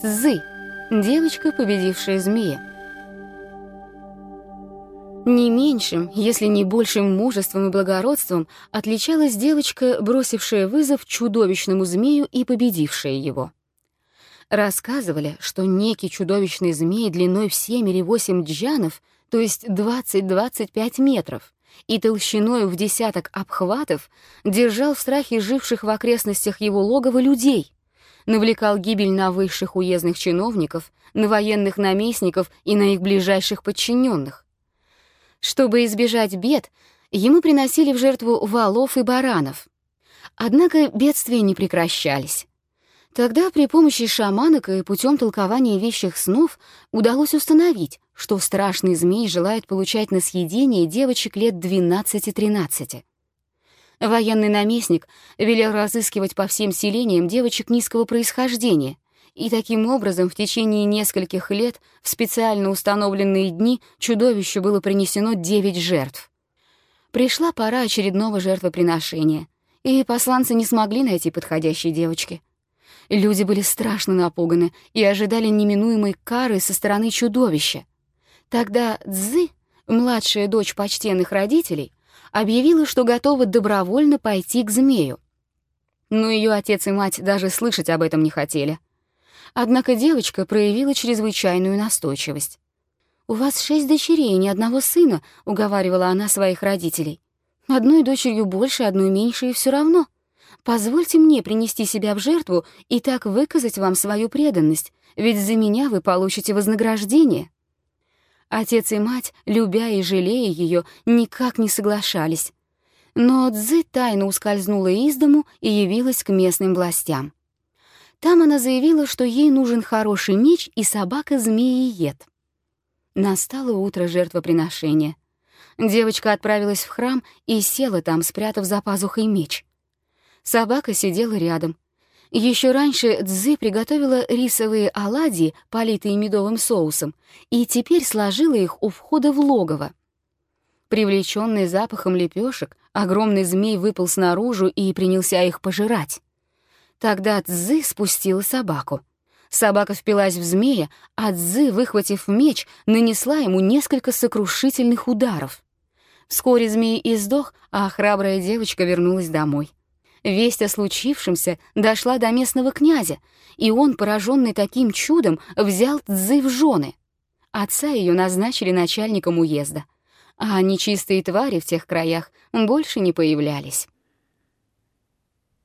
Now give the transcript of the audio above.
Цзы, девочка, победившая змея. Не меньшим, если не большим мужеством и благородством отличалась девочка, бросившая вызов чудовищному змею и победившая его. Рассказывали, что некий чудовищный змей длиной в 7 или 8 джанов, то есть 20-25 метров, и толщиной в десяток обхватов, держал в страхе живших в окрестностях его логова людей — навлекал гибель на высших уездных чиновников, на военных наместников и на их ближайших подчиненных. Чтобы избежать бед, ему приносили в жертву валов и баранов. Однако бедствия не прекращались. Тогда при помощи шаманок и путем толкования вещих снов удалось установить, что страшный змей желает получать на съедение девочек лет 12-13. Военный наместник велел разыскивать по всем селениям девочек низкого происхождения, и таким образом в течение нескольких лет в специально установленные дни чудовищу было принесено девять жертв. Пришла пора очередного жертвоприношения, и посланцы не смогли найти подходящей девочки. Люди были страшно напуганы и ожидали неминуемой кары со стороны чудовища. Тогда Цзы, младшая дочь почтенных родителей, объявила, что готова добровольно пойти к змею. Но ее отец и мать даже слышать об этом не хотели. Однако девочка проявила чрезвычайную настойчивость. «У вас шесть дочерей и ни одного сына», — уговаривала она своих родителей. «Одной дочерью больше, одной меньше, и все равно. Позвольте мне принести себя в жертву и так выказать вам свою преданность, ведь за меня вы получите вознаграждение». Отец и мать, любя и жалея ее, никак не соглашались. Но Цзы тайно ускользнула из дому и явилась к местным властям. Там она заявила, что ей нужен хороший меч и собака-змеиед. Настало утро жертвоприношения. Девочка отправилась в храм и села там, спрятав за пазухой меч. Собака сидела рядом — еще раньше Цзы приготовила рисовые оладьи, политые медовым соусом, и теперь сложила их у входа в логово. Привлеченный запахом лепешек, огромный змей выпал снаружи и принялся их пожирать. Тогда Цзы спустила собаку. Собака впилась в змея, а Цзы, выхватив меч, нанесла ему несколько сокрушительных ударов. Вскоре змей издох, а храбрая девочка вернулась домой. Весть о случившемся дошла до местного князя, и он, пораженный таким чудом, взял Цзы в жены. Отца ее назначили начальником уезда, а нечистые твари в тех краях больше не появлялись.